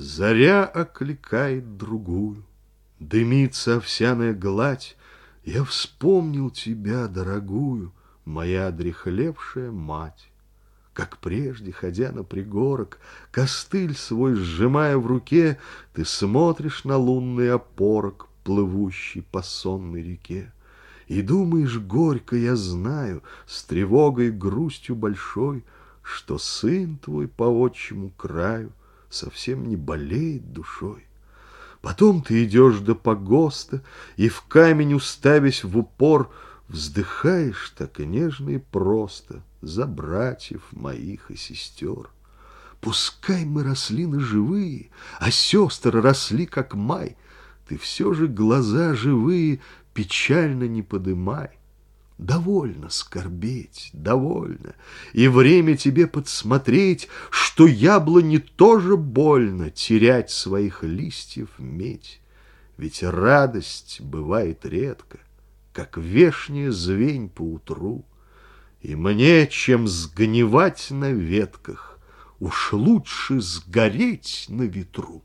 Заря окликает другую, Дымится овсяная гладь. Я вспомнил тебя, дорогую, Моя дряхлевшая мать. Как прежде, ходя на пригорок, Костыль свой сжимая в руке, Ты смотришь на лунный опорок, Плывущий по сонной реке. И думаешь горько, я знаю, С тревогой грустью большой, Что сын твой по отчему краю Совсем не болеет душой. Потом ты идешь до погоста, И в камень уставясь в упор, Вздыхаешь так и нежно и просто За братьев моих и сестер. Пускай мы росли на живые, А сестры росли, как май, Ты все же глаза живые Печально не подымай. Довольно скорбеть, довольно, И время тебе подсмотреть, Что яблони тоже больно Терять своих листьев медь. Ведь радость бывает редко, Как вешняя звень поутру, И мне, чем сгнивать на ветках, Уж лучше сгореть на ветру.